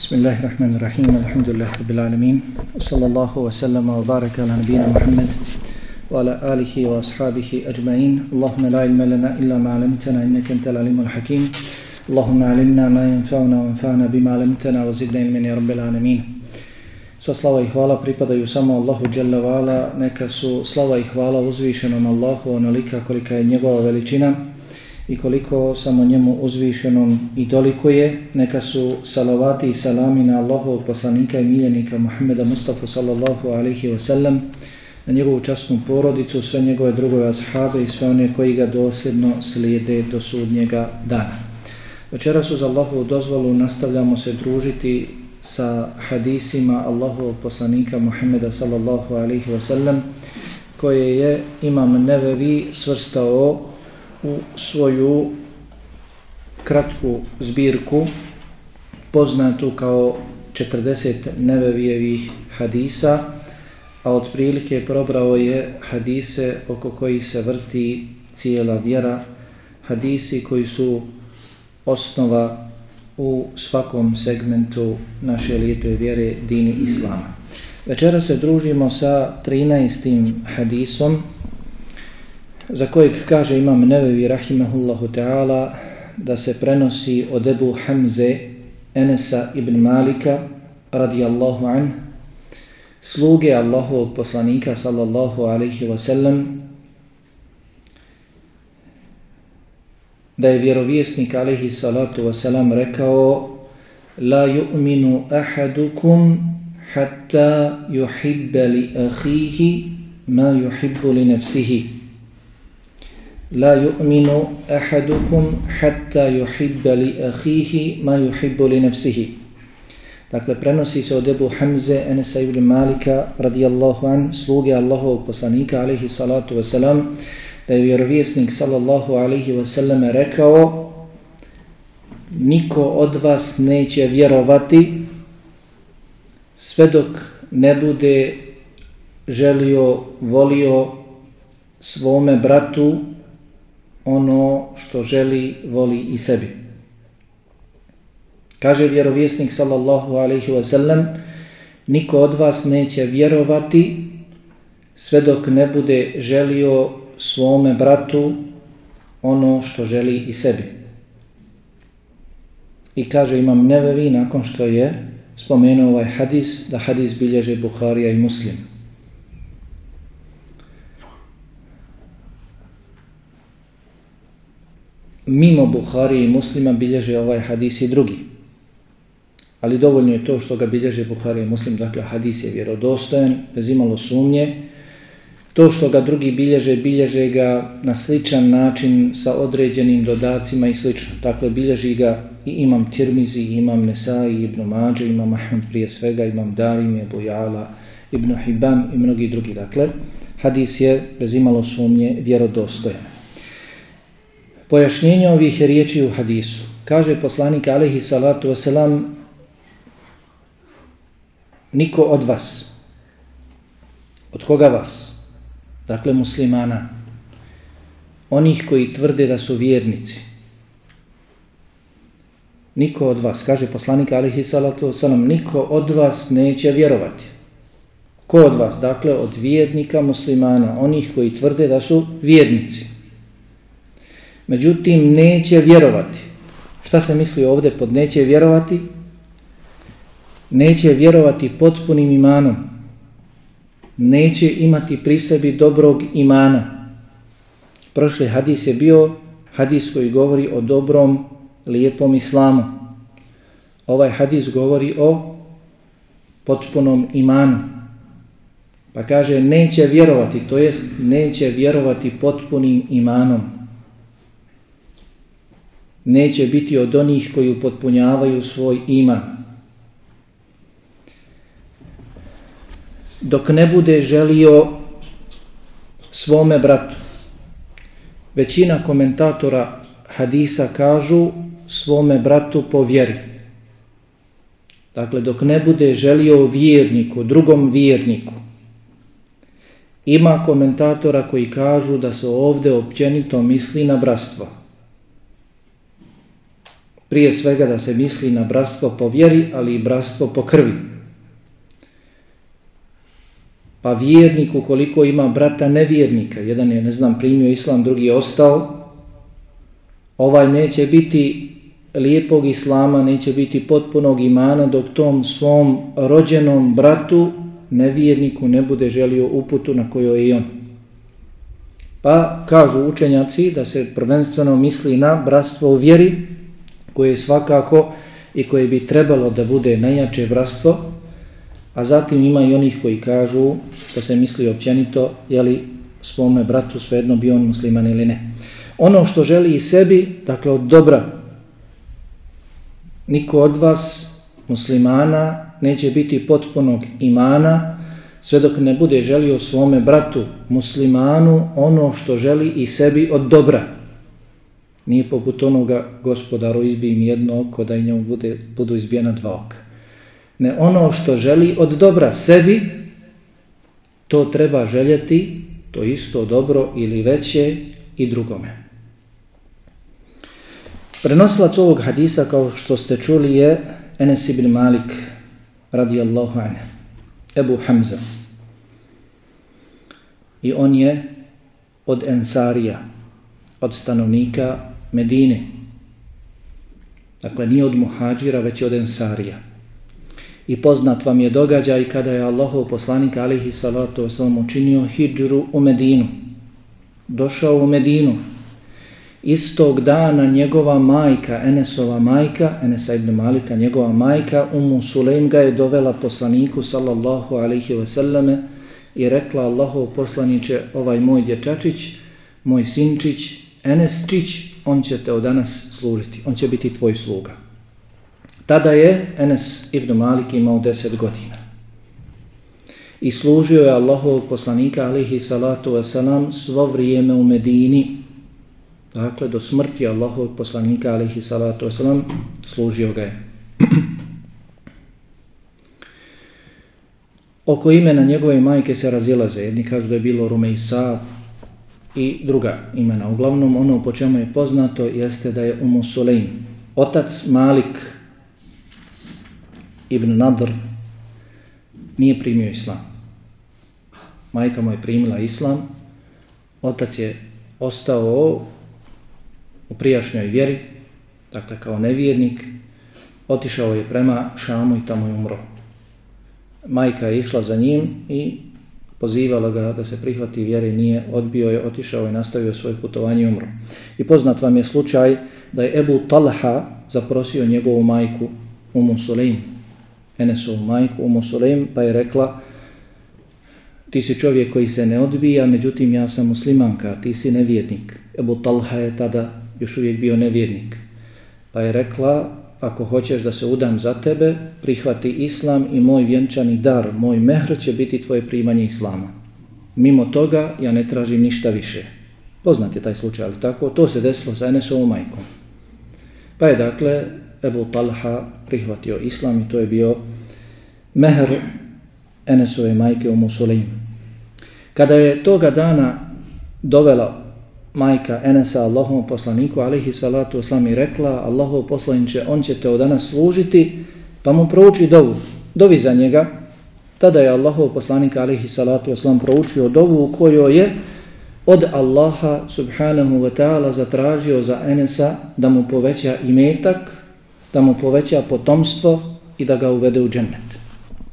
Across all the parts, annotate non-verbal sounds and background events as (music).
Bismillahirrahmanirrahim, alhamdulillah, rabbil alamin, sallallahu wa sallama wa baraka ala nabina Muhammad wa ala alihi wa ashabihi ajma'in, Allahumma la ilma lana illa ma'alamtana innaka antal alimul hakim, Allahumma alimna ma yanfa'una wa anfa'na bima'alamtana wa zidna ilmin ya rabbil alamin. Sva slava i hvala pripadaju samo Allahu Jalla wa ala, neka su slava i hvala uzvišenom Allahu onolika kolika je njegova veličina, i koliko samo njemu uzvišenom i toliko je, neka su salavati i salami na Allahovog poslanika i miljenika Muhammeda Mustafa sallallahu alaihi wa sallam, na njegovu častnu porodicu, sve njegove drugove ashabe i sve one koji ga dosljedno slijede do sudnjega dana. Večeras uz Allahovu dozvolu nastavljamo se družiti sa hadisima Allahovog poslanika Muhammeda sallallahu alaihi wa sallam, koje je Imam Nevevi svrstao u svoju kratku zbirku poznatu kao 40 nevevijevih hadisa, a otprilike probrao je hadise oko kojih se vrti cijela vjera, hadisi koji su osnova u svakom segmentu naše lijepe vjere dini Islama. Večera se družimo sa 13. hadisom za kojeg kaže imam Nevevi rahimahullahu ta'ala da se prenosi od Ebu Hamze Enesa ibn Malika radijallahu an sluge Allahovog poslanika sallallahu alaihi wasallam da je vjerovjesnik alaihi salatu wa salam rekao la yu'minu ahadukum hatta yuhibba li ahihi ma yuhibbu li nafsihi. لا يؤمن أحدكم حتى يحب لأخيه ما يحب لنفسه. Dakle, prenosi se od Ebu Hamze Enesa ibn Malika radijallahu an, sluge Allahovog poslanika alaihi salatu wasalam, da je vjerovjesnik sallallahu alaihi wasalam rekao niko od vas neće vjerovati sve dok ne bude želio, volio svome bratu ono što želi, voli i sebi. Kaže vjerovjesnik sallallahu alaihi wa sallam, niko od vas neće vjerovati sve dok ne bude želio svome bratu ono što želi i sebi. I kaže imam nevevi nakon što je spomenuo ovaj hadis, da hadis bilježe Buharija i Muslim. Mimo Buhari i muslima bilježe ovaj hadis i drugi. Ali dovoljno je to što ga bilježe Buhari i muslim, dakle hadis je vjerodostojen, bez imalo sumnje. To što ga drugi bilježe, bilježe ga na sličan način sa određenim dodacima i slično. Dakle, bilježi ga i imam Tirmizi, imam Nesai, Ibn Mađe, imam Ahmed prije svega, imam Darim, Ebu Jala, Ibn Hibban i mnogi drugi. Dakle, hadis je bez imalo sumnje vjerodostojen. Pojašnjenje ovih riječi u hadisu. Kaže poslanik alaihi salatu wasalam niko od vas. Od koga vas? Dakle muslimana. Onih koji tvrde da su vjernici. Niko od vas. Kaže poslanik alaihi salatu wasalam niko od vas neće vjerovati. Ko od vas? Dakle od vjernika muslimana onih koji tvrde da su vjernici međutim neće vjerovati. Šta se misli ovdje pod neće vjerovati? Neće vjerovati potpunim imanom. Neće imati pri sebi dobrog imana. Prošli hadis je bio hadis koji govori o dobrom, lijepom islamu. Ovaj hadis govori o potpunom imanu. Pa kaže neće vjerovati, to jest neće vjerovati potpunim imanom neće biti od onih koji upotpunjavaju svoj iman. Dok ne bude želio svome bratu. Većina komentatora hadisa kažu svome bratu po vjeri. Dakle, dok ne bude želio vjerniku, drugom vjerniku. Ima komentatora koji kažu da se ovdje općenito misli na bratstvo prije svega da se misli na bratstvo po vjeri, ali i bratstvo po krvi. Pa vjernik ukoliko ima brata nevjernika, jedan je, ne znam, primio islam, drugi je ostao, ovaj neće biti lijepog islama, neće biti potpunog imana dok tom svom rođenom bratu, nevjerniku, ne bude želio uputu na kojoj je on. Pa kažu učenjaci da se prvenstveno misli na bratstvo u vjeri, koje svakako i koje bi trebalo da bude najjače bratstvo, a zatim ima i onih koji kažu da se misli općenito, jeli svome bratu svejedno bio on musliman ili ne. Ono što želi i sebi, dakle od dobra, niko od vas muslimana neće biti potpunog imana sve dok ne bude želio svome bratu muslimanu ono što želi i sebi od dobra. Nije poput onoga gospodaru izbij mi jedno oko da i njemu bude, budu izbijena dva oka. Ne ono što želi od dobra sebi, to treba željeti, to isto dobro ili veće i drugome. Prenosilac ovog hadisa, kao što ste čuli, je Enes ibn Malik, radijallahu anhu, Ebu Hamza. I on je od Ensarija, od stanovnika Medine. Dakle, nije od muhađira, već od Ensarija. I poznat vam je događaj kada je Allahov poslanik alihi salatu wasalam učinio hijđru u Medinu. Došao u Medinu, Istog dana njegova majka, Enesova majka, Enesa ibn Malika, njegova majka, Umu Sulejm ga je dovela poslaniku sallallahu alihi ve selleme i rekla Allahov poslaniće, ovaj moj dječačić, moj sinčić, Enesčić, on će te od danas služiti, on će biti tvoj sluga. Tada je Enes ibn Malik imao deset godina. I služio je Allahovog poslanika alihi salatu wasalam svo vrijeme u Medini, Dakle, do smrti Allahovog poslanika, alihi salatu wasalam, služio ga je. (clears throat) Oko imena njegove majke se razilaze. Jedni kažu da je bilo Rumejsa i druga imena. Uglavnom, ono po čemu je poznato jeste da je Umu Sulejm. Otac Malik ibn Nadr nije primio islam. Majka mu je primila islam. Otac je ostao u prijašnjoj vjeri, dakle kao nevjernik, otišao je prema Šamu i tamo je umro. Majka je išla za njim i pozivala ga da se prihvati vjere, nije odbio je, otišao i nastavio svoje putovanje i umro. I poznat vam je slučaj da je Ebu Talha zaprosio njegovu majku Umu Suleim, Enesovu majku Umu Suleim, pa je rekla ti si čovjek koji se ne odbija, međutim ja sam muslimanka, ti si nevjernik. Ebu Talha je tada još uvijek bio nevjernik. Pa je rekla, ako hoćeš da se udam za tebe, prihvati islam i moj vjenčani dar, moj mehr će biti tvoje primanje islama. Mimo toga ja ne tražim ništa više. Poznat je taj slučaj, ali tako, to se desilo sa Enesovom majkom. Pa je dakle Ebu Talha prihvatio islam i to je bio mehr Enesove majke u Musulim. Kada je toga dana dovela majka Enesa Allahom poslaniku alihi salatu oslam i rekla Allahov poslaniće, on će te od danas služiti pa mu prouči dovu. Dovi za njega. Tada je Allahov poslanik alihi salatu oslam proučio dovu u kojoj je od Allaha subhanahu wa ta'ala zatražio za Enesa da mu poveća imetak da mu poveća potomstvo i da ga uvede u džennet.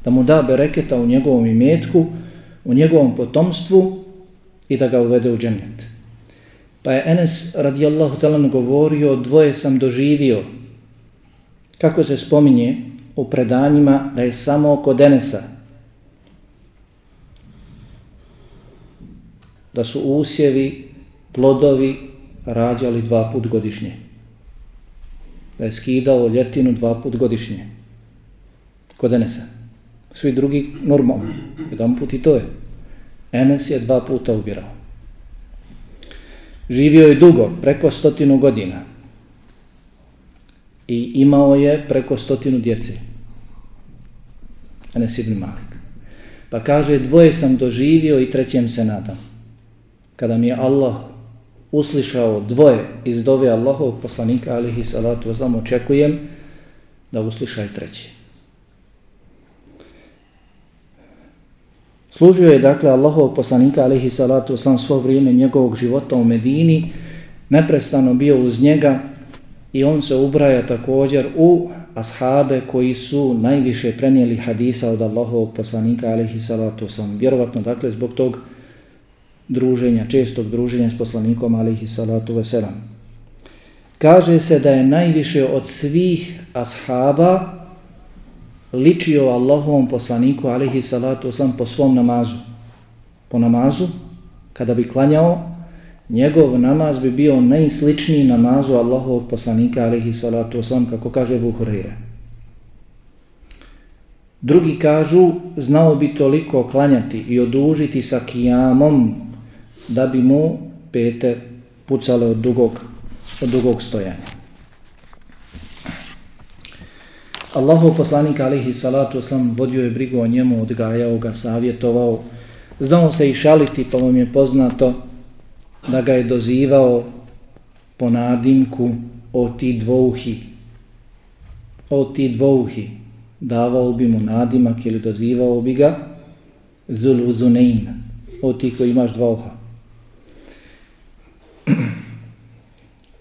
Da mu da bereketa u njegovom imetku u njegovom potomstvu i da ga uvede u džennet. Pa je Enes radijallahu talan govorio, dvoje sam doživio. Kako se spominje u predanjima da je samo oko Enesa. Da su usjevi, plodovi rađali dva put godišnje. Da je skidao ljetinu dva put godišnje. Kod Enesa. Svi drugi normalno. Jedan put i to je. Enes je dva puta ubirao. Živio je dugo, preko stotinu godina. I imao je preko stotinu djece. Enes ibn Malik. Pa kaže, dvoje sam doživio i trećem se nadam. Kada mi je Allah uslišao dvoje iz dove Allahovog poslanika alihi salatu vazlam, očekujem da usliša i treći. Služio je dakle Allahovog poslanika alihi salatu wasalam, svo vrijeme njegovog života u Medini, neprestano bio uz njega i on se ubraja također u ashabe koji su najviše prenijeli hadisa od Allahovog poslanika alihi salatu wasalam. Vjerovatno dakle zbog tog druženja, čestog druženja s poslanikom alihi salatu veselam. Kaže se da je najviše od svih ashaba ličio Allahovom poslaniku alihi salatu wasalam po svom namazu. Po namazu, kada bi klanjao, njegov namaz bi bio najsličniji namazu Allahovog poslanika alihi salatu wasalam, kako kaže Buhurire. Drugi kažu, znao bi toliko klanjati i odužiti sa kijamom da bi mu pete pucale od dugog, od dugog stojanja. Allahov poslanik alihi salatu oslam vodio je brigu o njemu, odgajao ga, savjetovao, znao se i šaliti, pa vam je poznato da ga je dozivao po nadimku o ti dvouhi. O ti dvouhi. Davao bi mu nadimak ili dozivao bi ga zul uzunein. O ti koji imaš dvouha. (clears throat)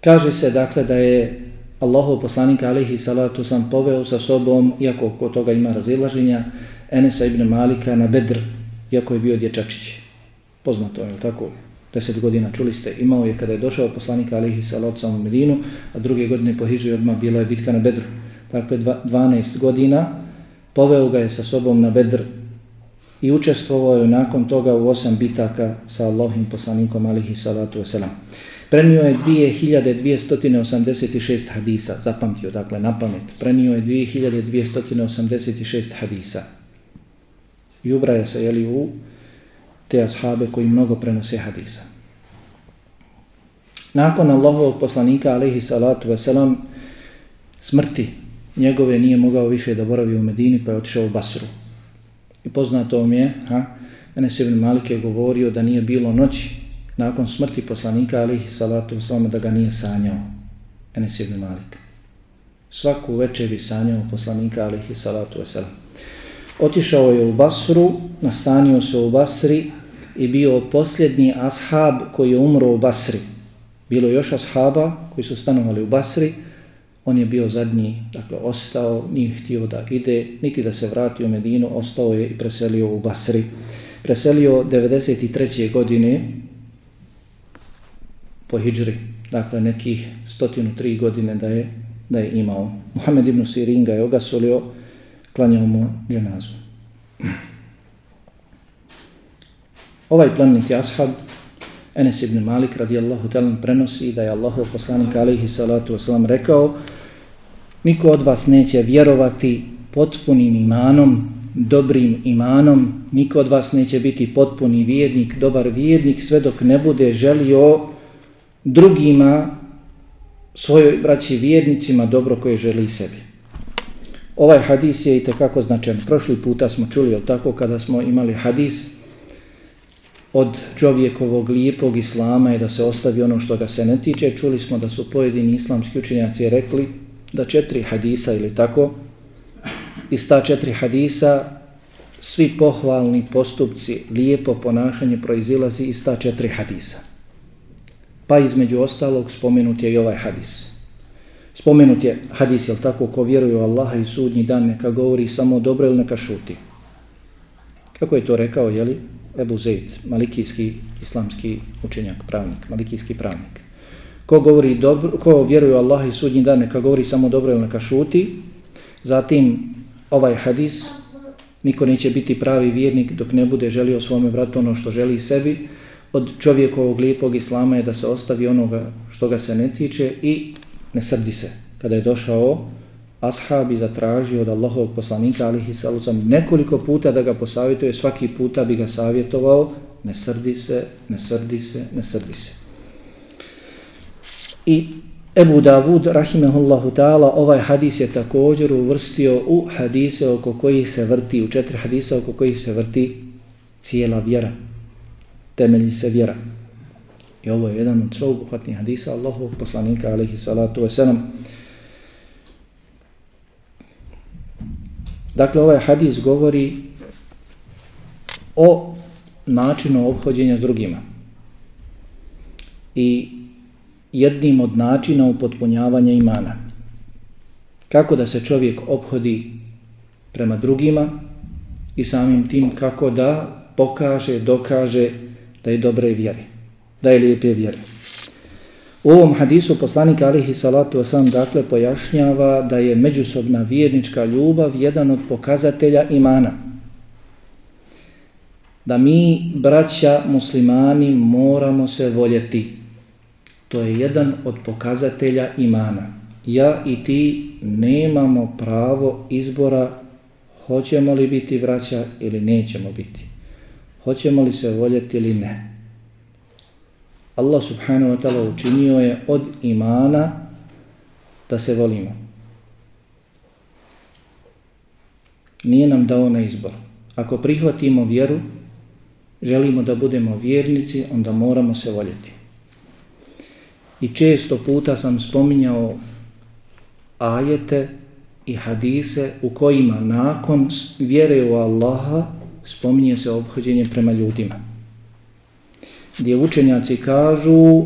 Kaže se dakle da je Allahov poslanika alaihi salatu sam poveo sa sobom, iako kod toga ima razilaženja, Enesa ibn Malika na Bedr, iako je bio dječačić. Poznato je, tako? Deset godina, čuli ste, imao je kada je došao poslanika alaihi salatu sam u Medinu, a druge godine po Hiđu odmah bila je bitka na Bedru. Dakle, 12 godina poveo ga je sa sobom na Bedr i učestvovao je nakon toga u osam bitaka sa Allahim poslanikom alaihi salatu wasalam. Prenio je 2286 hadisa, zapamtio, dakle, na pamet. Prenio je 2286 hadisa. I ubraja se, jeli, u te ashabe koji mnogo prenose hadisa. Nakon Allahovog poslanika, alaihi salatu wasalam, smrti njegove nije mogao više da boravi u Medini, pa je otišao u Basru. I poznato vam je, ha, Enes ibn Malik je govorio da nije bilo noći nakon smrti poslanika alihi salatu wasalam da ga nije sanjao Enes ibn Malik. Svaku večer bi sanjao poslanika alihi salatu wasalam. Otišao je u Basru, nastanio se u Basri i bio posljednji ashab koji je umro u Basri. Bilo još ashaba koji su stanovali u Basri, on je bio zadnji, dakle ostao, nije htio da ide, niti da se vrati u Medinu, ostao je i preselio u Basri. Preselio 93. godine po hijđri, dakle nekih 103 godine da je, da je imao. Muhammed ibn Sirin ga je ogasolio, klanjao mu dženazu. Ovaj plemeniti ashab, Enes ibn Malik radijallahu talan prenosi da je Allahov poslanik alaihi salatu wasalam rekao niko od vas neće vjerovati potpunim imanom, dobrim imanom, niko od vas neće biti potpuni vjednik, dobar vjednik, sve dok ne bude želio drugima, svojoj braći vjernicima, dobro koje želi sebi. Ovaj hadis je i tekako značajan. Prošli puta smo čuli, jel tako, kada smo imali hadis od čovjekovog lijepog islama je da se ostavi ono što ga se ne tiče. Čuli smo da su pojedini islamski učenjaci rekli da četiri hadisa ili tako, iz ta četiri hadisa svi pohvalni postupci, lijepo ponašanje proizilazi iz ta četiri hadisa. Pa između ostalog spomenut je i ovaj hadis. Spomenut je hadis, jel tako, ko vjeruje u Allaha i sudnji dan, neka govori samo dobro ili neka šuti. Kako je to rekao, jeli? Ebu Zaid, malikijski islamski učenjak, pravnik, malikijski pravnik. Ko, govori dobro, ko vjeruje u Allaha i sudnji dan, neka govori samo dobro ili neka šuti. Zatim, ovaj hadis, niko neće biti pravi vjernik dok ne bude želio svome vratu ono što želi sebi, od čovjekovog lijepog islama je da se ostavi onoga što ga se ne tiče i ne srdi se. Kada je došao ashab i zatražio od Allahovog poslanika alihi salucam nekoliko puta da ga posavjetuje, svaki puta bi ga savjetovao, ne srdi se, ne srdi se, ne srdi se. I Ebu Davud, rahimehullahu ta'ala, ovaj hadis je također uvrstio u hadise oko kojih se vrti, u četiri hadise oko kojih se vrti cijela vjera temelji se vjera. I ovo je jedan od sveobuhvatnih hadisa Allahovog poslanika, alaihi salatu wasalam. Dakle, ovaj hadis govori o načinu obhođenja s drugima. I jednim od načina upotpunjavanja imana. Kako da se čovjek obhodi prema drugima i samim tim kako da pokaže, dokaže da je dobre vjere, da je lijepe vjere. U ovom hadisu poslanik alihi salatu osam dakle pojašnjava da je međusobna vjernička ljubav jedan od pokazatelja imana. Da mi, braća muslimani, moramo se voljeti. To je jedan od pokazatelja imana. Ja i ti nemamo pravo izbora hoćemo li biti braća ili nećemo biti. Hoćemo li se voljeti ili ne. Allah subhanahu wa ta'ala učinio je od imana da se volimo. Nije nam dao na izbor. Ako prihvatimo vjeru, želimo da budemo vjernici, onda moramo se voljeti. I često puta sam spominjao ajete i hadise u kojima nakon vjere u Allaha spominje se obhođenje prema ljudima. Gdje učenjaci kažu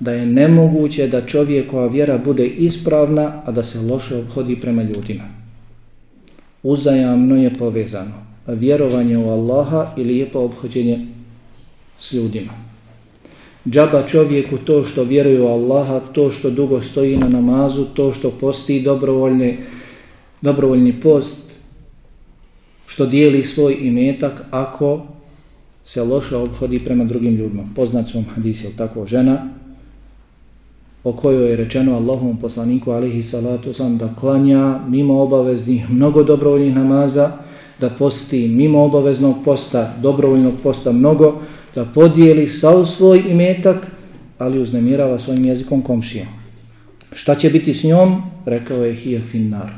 da je nemoguće da čovjekova vjera bude ispravna, a da se loše obhodi prema ljudima. Uzajamno je povezano vjerovanje u Allaha i lijepo obhođenje s ljudima džaba čovjeku to što vjeruje u Allaha, to što dugo stoji na namazu, to što posti dobrovoljni, dobrovoljni post, što dijeli svoj imetak ako se loše obhodi prema drugim ljudima. Poznat su vam hadis, je tako, žena o kojoj je rečeno Allahom poslaniku alihi salatu sam da klanja mimo obaveznih mnogo dobrovoljnih namaza, da posti mimo obaveznog posta, dobrovoljnog posta mnogo, da podijeli sav svoj imetak, ali uznemirava svojim jezikom komšije. Šta će biti s njom? Rekao je hija finnar.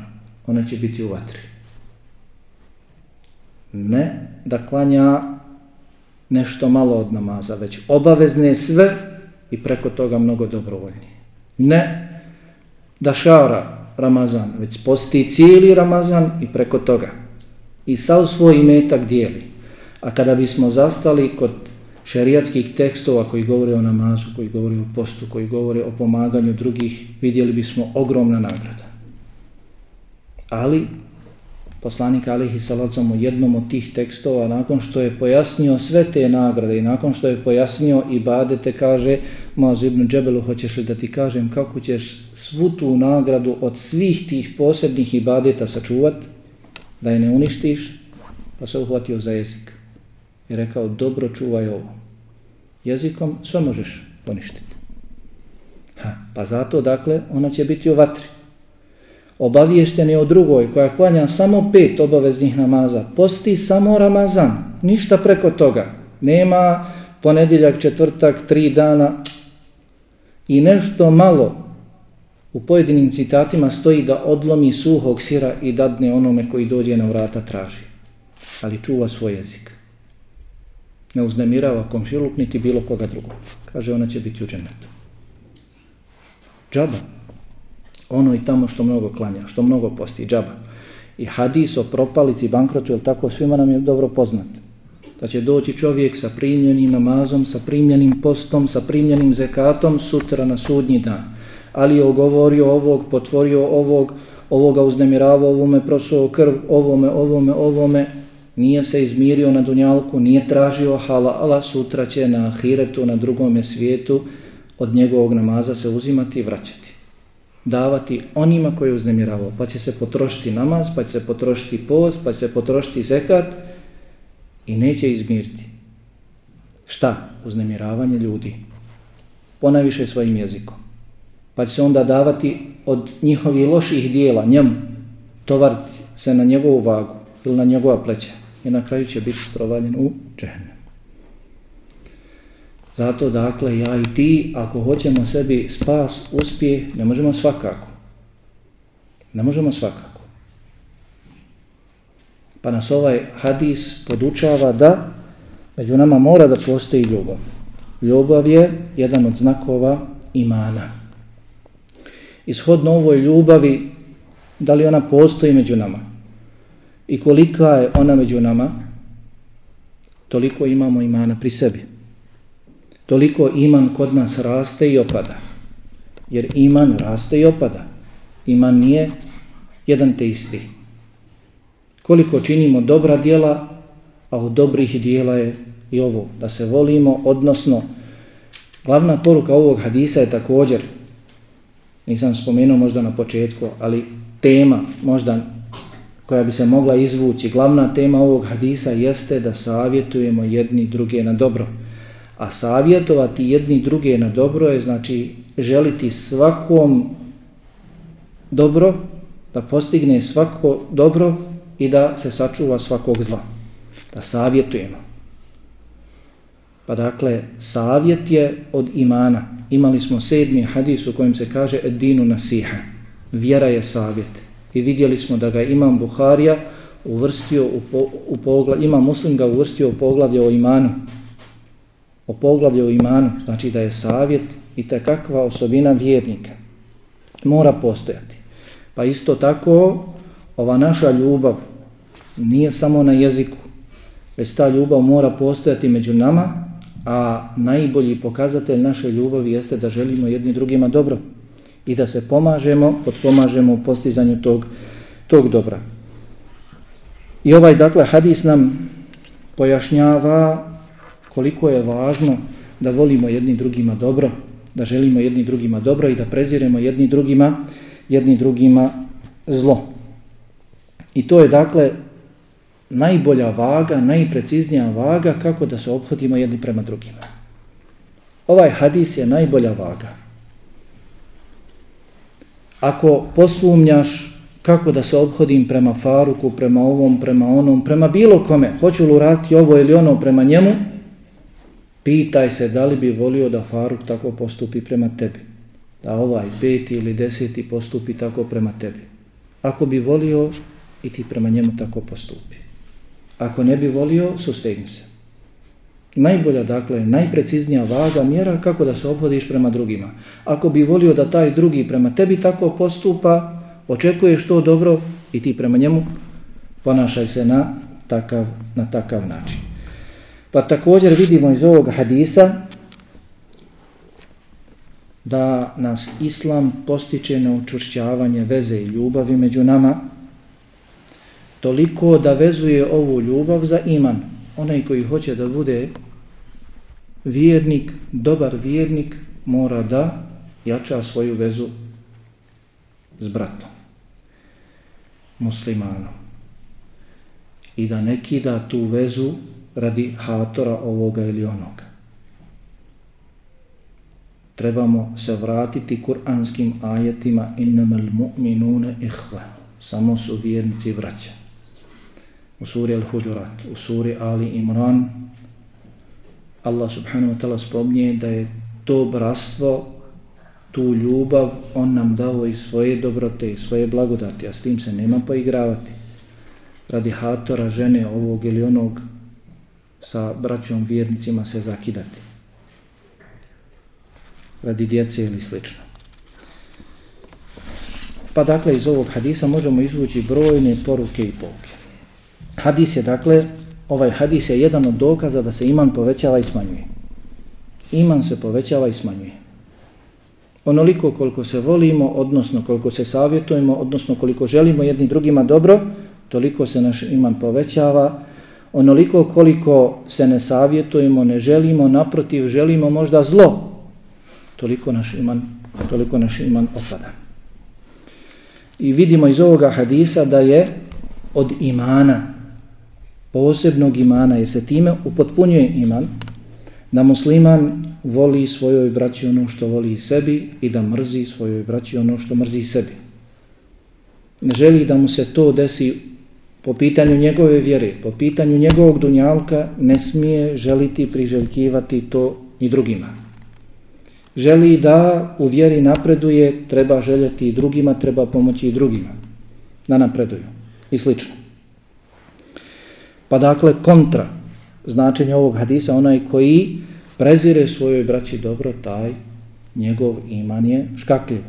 Ona će biti u vatri. Ne da klanja nešto malo od namaza, već obavezne sve i preko toga mnogo dobrovoljni. Ne da šara Ramazan, već posti cijeli Ramazan i preko toga. I sav svoj imetak dijeli. A kada bismo zastali kod šerijatskih tekstova koji govore o namazu, koji govore o postu, koji govore o pomaganju drugih, vidjeli bismo ogromna nagrada. Ali, poslanik Alihi Salacom u jednom od tih tekstova, nakon što je pojasnio sve te nagrade i nakon što je pojasnio i badete, kaže, Mazu ibn Džebelu, hoćeš li da ti kažem kako ćeš svu tu nagradu od svih tih posebnih ibadeta sačuvat, da je ne uništiš, pa se uhvatio za jezik i rekao dobro čuvaj ovo. Jezikom sve možeš poništiti. Ha, pa zato, dakle, ona će biti u vatri. Obaviješten je o drugoj koja klanja samo pet obaveznih namaza. Posti samo Ramazan, ništa preko toga. Nema ponedjeljak, četvrtak, tri dana i nešto malo u pojedinim citatima stoji da odlomi suhog sira i dadne onome koji dođe na vrata traži. Ali čuva svoj jezik ne uznemirava komšiluk niti bilo koga drugog. Kaže, ona će biti u džennetu. Džaba. Ono i tamo što mnogo klanja, što mnogo posti, džaba. I hadis o propalici, bankrotu, jel tako, svima nam je dobro poznat. Da će doći čovjek sa primljenim namazom, sa primljenim postom, sa primljenim zekatom, sutra na sudnji dan. Ali je ogovorio ovog, potvorio ovog, ovoga uznemiravao, ovome prosuo krv, ovome, ovome, ovome, nije se izmirio na dunjalku, nije tražio halala, sutra će na ahiretu, na drugom svijetu, od njegovog namaza se uzimati i vraćati. Davati onima koje je uznemiravao. Pa će se potrošiti namaz, pa će se potrošiti post, pa će se potrošiti zekat i neće izmiriti. Šta? Uznemiravanje ljudi. Ponaviše svojim jezikom. Pa će se onda davati od njihovih loših dijela, njemu, tovariti se na njegovu vagu ili na njegova pleća i na kraju će biti strovaljen u džehnem. Zato, dakle, ja i ti, ako hoćemo sebi spas, uspije, ne možemo svakako. Ne možemo svakako. Pa nas ovaj hadis podučava da među nama mora da postoji ljubav. Ljubav je jedan od znakova imana. Ishodno ovoj ljubavi, da li ona postoji među nama i kolika je ona među nama, toliko imamo imana pri sebi. Toliko iman kod nas raste i opada. Jer iman raste i opada. Iman nije jedan te isti. Koliko činimo dobra dijela, a u dobrih dijela je i ovo, da se volimo, odnosno, glavna poruka ovog hadisa je također, nisam spomenuo možda na početku, ali tema možda koja bi se mogla izvući, glavna tema ovog hadisa jeste da savjetujemo jedni druge na dobro. A savjetovati jedni druge na dobro je znači želiti svakom dobro, da postigne svako dobro i da se sačuva svakog zla. Da savjetujemo. Pa dakle, savjet je od imana. Imali smo sedmi hadis u kojem se kaže edinu nasiha. Vjera je savjet. I vidjeli smo da ga imam Buharija uvrstio u, po, u poglavlje, imam muslim ga uvrstio u poglavlje o imanu. O poglavlju o imanu, znači da je savjet i kakva osobina vjernika. Mora postojati. Pa isto tako, ova naša ljubav nije samo na jeziku, već ta ljubav mora postojati među nama, a najbolji pokazatelj naše ljubavi jeste da želimo jedni drugima dobro i da se pomažemo, potpomažemo u postizanju tog, tog dobra. I ovaj, dakle, hadis nam pojašnjava koliko je važno da volimo jedni drugima dobro, da želimo jedni drugima dobro i da preziremo jedni drugima, jedni drugima zlo. I to je, dakle, najbolja vaga, najpreciznija vaga kako da se obhodimo jedni prema drugima. Ovaj hadis je najbolja vaga. Ako posumnjaš kako da se obhodim prema Faruku, prema ovom, prema onom, prema bilo kome, hoću li uraditi ovo ili ono prema njemu, pitaj se da li bi volio da Faruk tako postupi prema tebi. Da ovaj peti ili deseti postupi tako prema tebi. Ako bi volio, i ti prema njemu tako postupi. Ako ne bi volio, sustegni se. Najbolja, dakle, najpreciznija vaga mjera kako da se obhodiš prema drugima. Ako bi volio da taj drugi prema tebi tako postupa, očekuješ to dobro i ti prema njemu ponašaj se na takav, na takav način. Pa također vidimo iz ovog hadisa da nas Islam postiče na učvršćavanje veze i ljubavi među nama, toliko da vezuje ovu ljubav za iman. Onaj koji hoće da bude vjernik, dobar vjernik, mora da jača svoju vezu s bratom, muslimanom. I da ne kida tu vezu radi hatora ovoga ili onoga. Trebamo se vratiti kuranskim ajetima innamal mu'minune ihva. Samo su vjernici vraća u suri Al-Hujurat, u suri Ali Imran, Allah subhanahu wa ta'ala spomnije da je to bratstvo, tu ljubav, on nam dao i svoje dobrote i svoje blagodati, a s tim se nema poigravati. Radi hatora žene ovog ili onog sa braćom vjernicima se zakidati. Radi djece ili slično. Pa dakle iz ovog hadisa možemo izvući brojne poruke i pouke. Hadis je dakle, ovaj hadis je jedan od dokaza da se iman povećava i smanjuje. Iman se povećava i smanjuje. Onoliko koliko se volimo, odnosno koliko se savjetujemo, odnosno koliko želimo jedni drugima dobro, toliko se naš iman povećava. Onoliko koliko se ne savjetujemo, ne želimo, naprotiv, želimo možda zlo, toliko naš iman, toliko naš iman opada. I vidimo iz ovoga hadisa da je od imana, posebnog imana, jer se time upotpunjuje iman, da musliman voli svojoj braći ono što voli sebi i da mrzi svojoj braći ono što mrzi sebi. Ne želi da mu se to desi po pitanju njegove vjere, po pitanju njegovog dunjalka, ne smije želiti priželjkivati to ni drugima. Želi da u vjeri napreduje, treba željeti i drugima, treba pomoći i drugima da napreduju i slično. Pa dakle, kontra značenja ovog hadisa, onaj koji prezire svojoj braći dobro, taj njegov iman je škakljiv.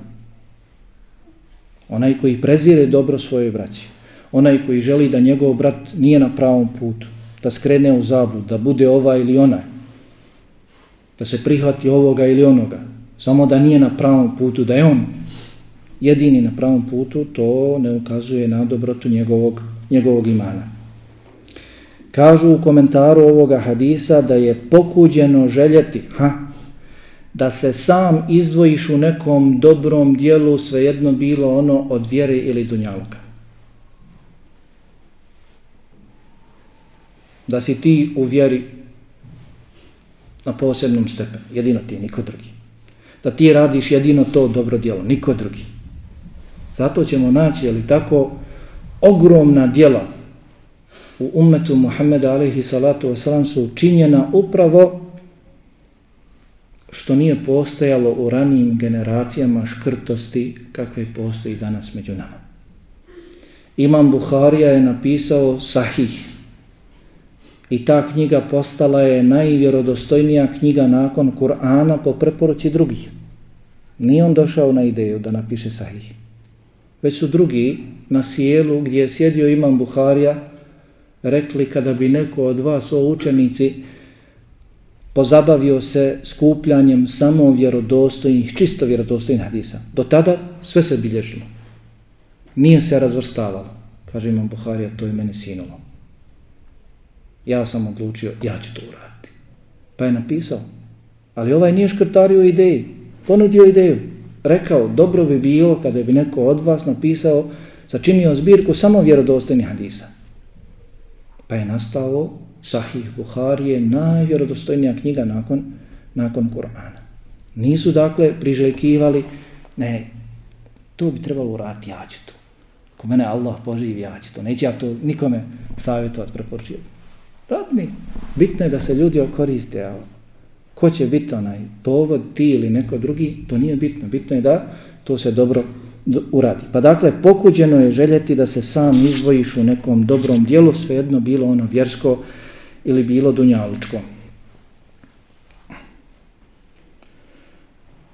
Onaj koji prezire dobro svojoj braći, onaj koji želi da njegov brat nije na pravom putu, da skrene u zablud, da bude ova ili onaj, da se prihvati ovoga ili onoga, samo da nije na pravom putu, da je on jedini na pravom putu, to ne ukazuje na dobrotu njegovog, njegovog imana. Kažu u komentaru ovoga hadisa da je pokuđeno željeti ha, da se sam izdvojiš u nekom dobrom dijelu, svejedno bilo ono od vjere ili dunjaluka. Da si ti u vjeri na posebnom stepenu, jedino ti, niko drugi. Da ti radiš jedino to dobro djelo, niko drugi. Zato ćemo naći, ali tako, ogromna djela u umetu Muhammeda alaihi salatu wasalam su učinjena upravo što nije postojalo u ranijim generacijama škrtosti kakve postoji danas među nama. Imam Buharija je napisao Sahih i ta knjiga postala je najvjerodostojnija knjiga nakon Kur'ana po preporuci drugih. Nije on došao na ideju da napiše Sahih. Već su drugi na sjelu gdje je sjedio Imam Buharija rekli kada bi neko od vas, o učenici, pozabavio se skupljanjem samo vjerodostojnih, čisto vjerodostojnih hadisa. Do tada sve se bilježilo. Nije se razvrstavalo. Kaže imam Buharija, to je meni sinulo. Ja sam odlučio, ja ću to uraditi. Pa je napisao. Ali ovaj nije škrtario ideju. Ponudio ideju. Rekao, dobro bi bilo kada bi neko od vas napisao, začinio zbirku samo vjerodostojnih hadisa pa je nastao Sahih Buharije, najvjerodostojnija knjiga nakon, nakon Kur'ana. Nisu dakle priželjkivali, ne, to bi trebalo uraditi, ja ću to. Ako mene Allah poživi, ja ću to. Neće ja to nikome savjetovati, preporučiti. Dadni, bitno je da se ljudi okoriste, a ko će biti onaj povod, ti ili neko drugi, to nije bitno. Bitno je da to se dobro uradi. Pa dakle, pokuđeno je željeti da se sam izvojiš u nekom dobrom dijelu, svejedno bilo ono vjersko ili bilo dunjalučko.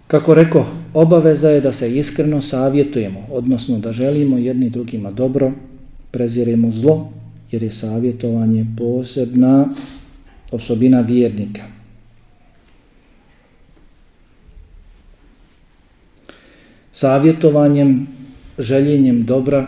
Kako reko, obaveza je da se iskreno savjetujemo, odnosno da želimo jedni drugima dobro, preziremo zlo, jer je savjetovanje posebna osobina vjernika. savjetovanjem, željenjem dobra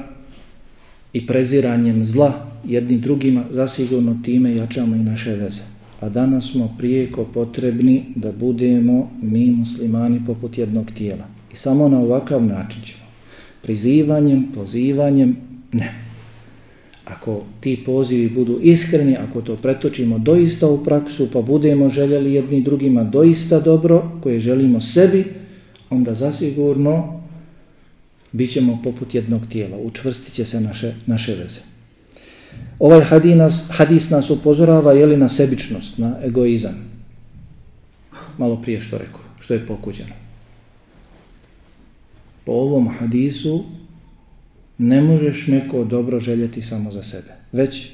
i preziranjem zla jedni drugima, zasigurno time jačamo i naše veze. A danas smo prijeko potrebni da budemo mi muslimani poput jednog tijela. I samo na ovakav način ćemo. Prizivanjem, pozivanjem, ne. Ako ti pozivi budu iskreni, ako to pretočimo doista u praksu, pa budemo željeli jedni drugima doista dobro, koje želimo sebi, onda zasigurno bit ćemo poput jednog tijela, učvrstit će se naše, naše veze. Ovaj hadinas, hadis nas upozorava jeli, na sebičnost, na egoizam. Malo prije što rekao, što je pokuđeno. Po ovom hadisu ne možeš neko dobro željeti samo za sebe. Već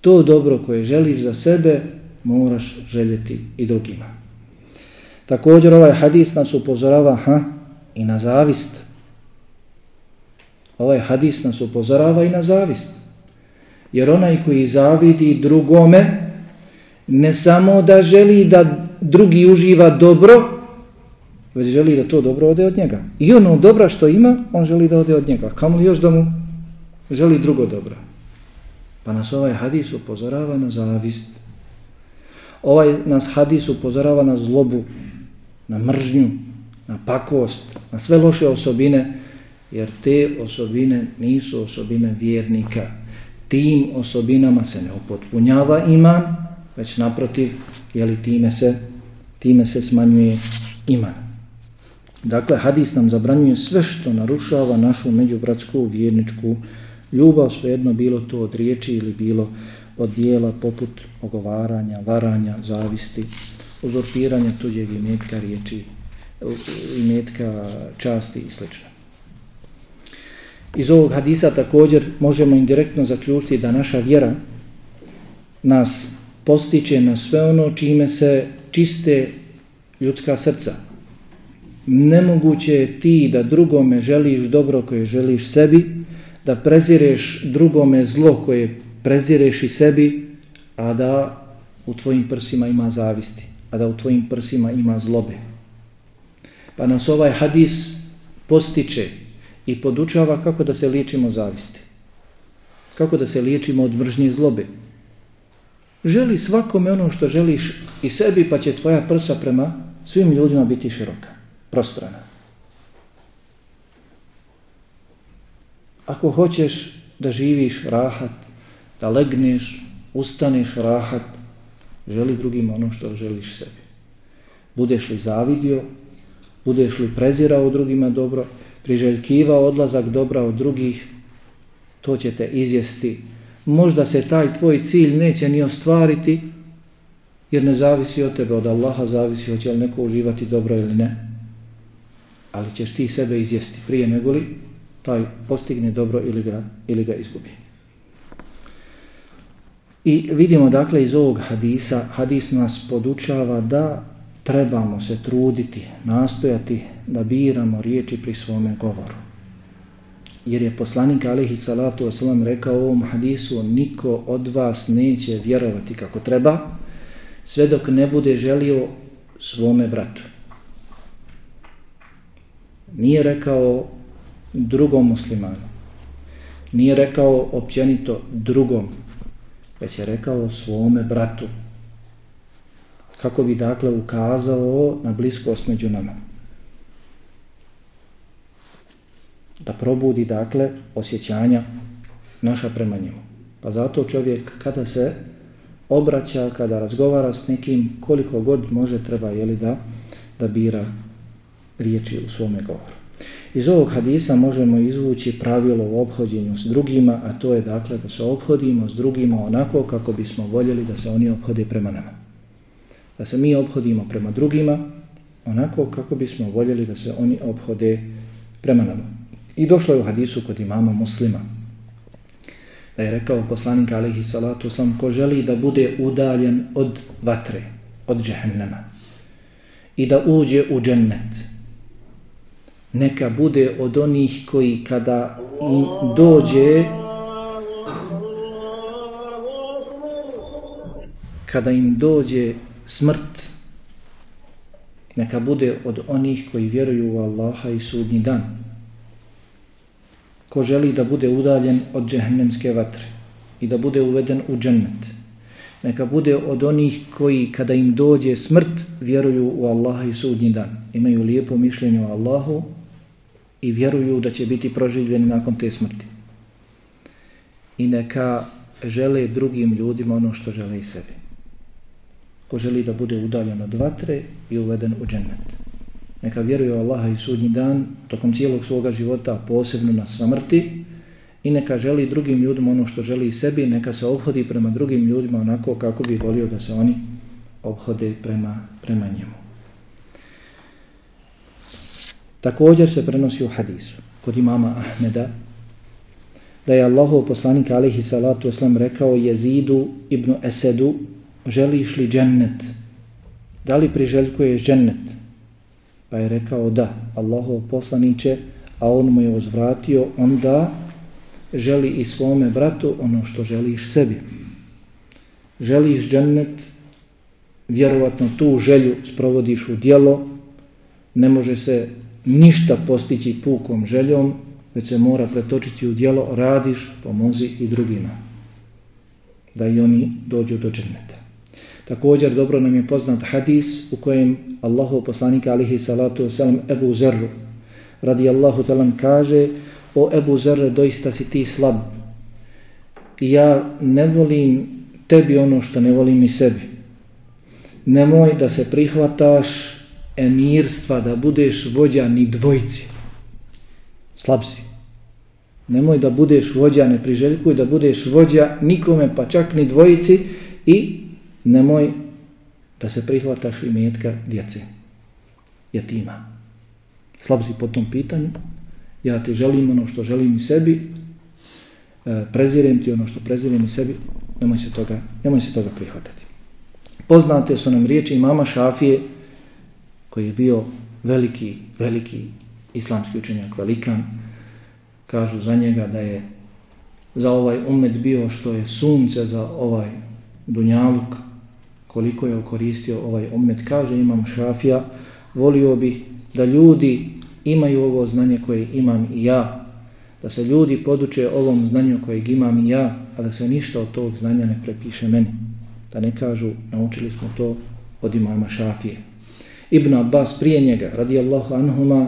to dobro koje želiš za sebe moraš željeti i drugima. Također ovaj hadis nas upozorava ha, i na zavist ovaj hadis nas upozorava i na zavist. Jer onaj koji zavidi drugome, ne samo da želi da drugi uživa dobro, već želi da to dobro ode od njega. I ono dobra što ima, on želi da ode od njega. Kamo li još da mu želi drugo dobro? Pa nas ovaj hadis upozorava na zavist. Ovaj nas hadis upozorava na zlobu, na mržnju, na pakost, na sve loše osobine, jer te osobine nisu osobine vjernika. Tim osobinama se ne upotpunjava iman, već naprotiv, jeli time se, time se smanjuje iman. Dakle, hadis nam zabranjuje sve što narušava našu međubratsku vjerničku ljubav, svejedno bilo to od riječi ili bilo od dijela poput ogovaranja, varanja, zavisti, uzorpiranja tuđeg imetka riječi, imetka časti i slično. Iz ovog hadisa također možemo indirektno zaključiti da naša vjera nas postiče na sve ono čime se čiste ljudska srca. Nemoguće je ti da drugome želiš dobro koje želiš sebi, da prezireš drugome zlo koje prezireš i sebi, a da u tvojim prsima ima zavisti, a da u tvojim prsima ima zlobe. Pa nas ovaj hadis postiče i podučava kako da se liječimo zavisti. Kako da se liječimo od mržnje i zlobe. Želi svakome ono što želiš i sebi, pa će tvoja prsa prema svim ljudima biti široka, prostrana. Ako hoćeš da živiš rahat, da legneš, ustaneš rahat, želi drugima ono što želiš sebi. Budeš li zavidio, budeš li prezirao drugima dobro, priželjkivao odlazak dobra od drugih, to će te izjesti. Možda se taj tvoj cilj neće ni ostvariti, jer ne zavisi od tebe, od Allaha zavisi hoće li neko uživati dobro ili ne. Ali ćeš ti sebe izjesti prije nego li taj postigne dobro ili ga, ili ga izgubi. I vidimo dakle iz ovog hadisa, hadis nas podučava da trebamo se truditi, nastojati da biramo riječi pri svome govoru. Jer je poslanik alihi salatu wasalam rekao u ovom hadisu niko od vas neće vjerovati kako treba sve dok ne bude želio svome bratu. Nije rekao drugom muslimanu. Nije rekao općenito drugom, već je rekao svome bratu. Kako bi dakle ukazao na bliskost među nama. Da probudi dakle osjećanja naša prema njemu. Pa zato čovjek kada se obraća, kada razgovara s nekim, koliko god može treba jeli da, da bira riječi u svome govoru. Iz ovog hadisa možemo izvući pravilo u obhođenju s drugima, a to je dakle da se obhodimo s drugima onako kako bismo voljeli da se oni obhode prema nama. Da se mi obhodimo prema drugima onako kako bismo voljeli da se oni obhode prema nama. I došlo je u hadisu kod imama muslima, da je rekao poslanik alihi salatu sam ko želi da bude udaljen od vatre, od džehennema i da uđe u džennet, neka bude od onih koji kada im dođe kada im dođe smrt neka bude od onih koji vjeruju u Allaha i sudnji dan. Ko želi da bude udaljen od džehennemske vatre i da bude uveden u džennet neka bude od onih koji kada im dođe smrt vjeruju u Allaha i sudnji dan. Imaju lijepo mišljenje o Allahu i vjeruju da će biti proživljeni nakon te smrti. I neka žele drugim ljudima ono što žele i sebi. Ko želi da bude udaljen od vatre i uveden u džennet. Neka vjeruje u Allaha i sudnji dan tokom cijelog svoga života, posebno na smrti, i neka želi drugim ljudima ono što želi i sebi, neka se obhodi prema drugim ljudima onako kako bi volio da se oni obhode prema, prema njemu. Također se prenosi u hadisu kod imama Ahmeda da je Allahov poslanik alihi salatu oslam rekao Jezidu ibn Esedu želiš li džennet? Da li priželjkuješ džennet? Pa je rekao da, Allahov poslaniće, a on mu je uzvratio, onda želi i svome bratu ono što želiš sebi. Želiš džennet, vjerovatno tu želju sprovodiš u dijelo, ne može se ništa postići pukom željom, već se mora pretočiti u dijelo, radiš, pomozi i drugima, da i oni dođu do džerneta. Također dobro nam je poznat hadis u kojem Allahu poslanika alihi salatu wasalam Ebu Zerru radi Allahu talan kaže o Ebu Zerre doista si ti slab i ja ne volim tebi ono što ne volim i sebi. Nemoj da se prihvataš emirstva, da budeš vođa ni dvojci. Slab si. Nemoj da budeš vođa, ne priželjkuj da budeš vođa nikome, pa čak ni dvojici i nemoj da se prihvataš i metka djece. jetima. Slab si po tom pitanju. Ja ti želim ono što želim i sebi. E, prezirem ti ono što prezirem i sebi. Nemoj se toga, nemoj se toga prihvatati. Poznate su nam riječi imama Šafije, koji je bio veliki, veliki islamski učenjak, velikan. Kažu za njega da je za ovaj umet bio što je sunce za ovaj dunjaluk, koliko je koristio ovaj umet. Kaže imam Šafija, volio bi da ljudi imaju ovo znanje koje imam i ja, da se ljudi poduče ovom znanju kojeg imam i ja, a da se ništa od tog znanja ne prepiše meni. Da ne kažu, naučili smo to od imama Šafije. Ibn Abbas prije njega, radijallahu anhuma,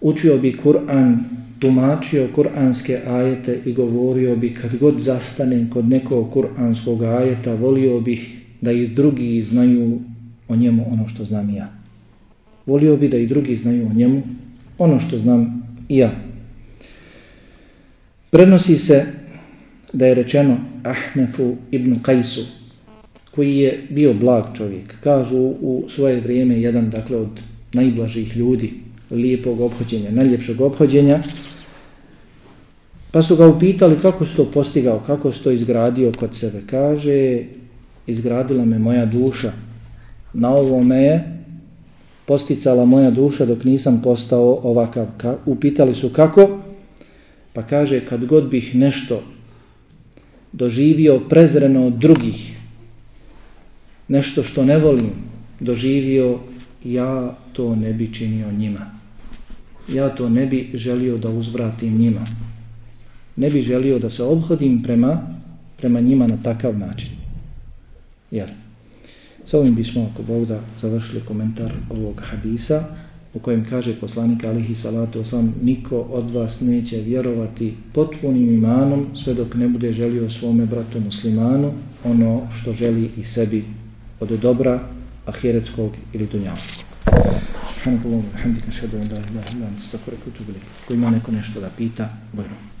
učio bi Kur'an, tumačio kur'anske ajete i govorio bi kad god zastanem kod nekog kur'anskog ajeta, volio bih da i drugi znaju o njemu ono što znam ja. Volio bi da i drugi znaju o njemu ono što znam i ja. Prenosi se da je rečeno Ahnefu ibn Kajsu, koji je bio blag čovjek. Kažu u svoje vrijeme jedan dakle od najblažih ljudi, lijepog obhođenja, najljepšeg obhođenja, pa su ga upitali kako se to postigao, kako se to izgradio kod sebe. Kaže, izgradila me moja duša. Na ovo me je posticala moja duša dok nisam postao ovakav. Upitali su kako? Pa kaže, kad god bih nešto doživio prezreno od drugih, nešto što ne volim doživio, ja to ne bi činio njima. Ja to ne bi želio da uzvratim njima. Ne bi želio da se obhodim prema, prema njima na takav način. Jel? S ovim bismo, ako Bog da, završili komentar ovog hadisa u kojem kaže poslanik alihi salatu osam niko od vas neće vjerovati potpunim imanom sve dok ne bude želio svome bratu muslimanu ono što želi i sebi od dobra ahiretskog ili dunjavskog. Subhanallahu, alhamdulillah, bihamdika da, da, da, da, da, da, da, da, da, da, da, da, da, da, da pita, bojno.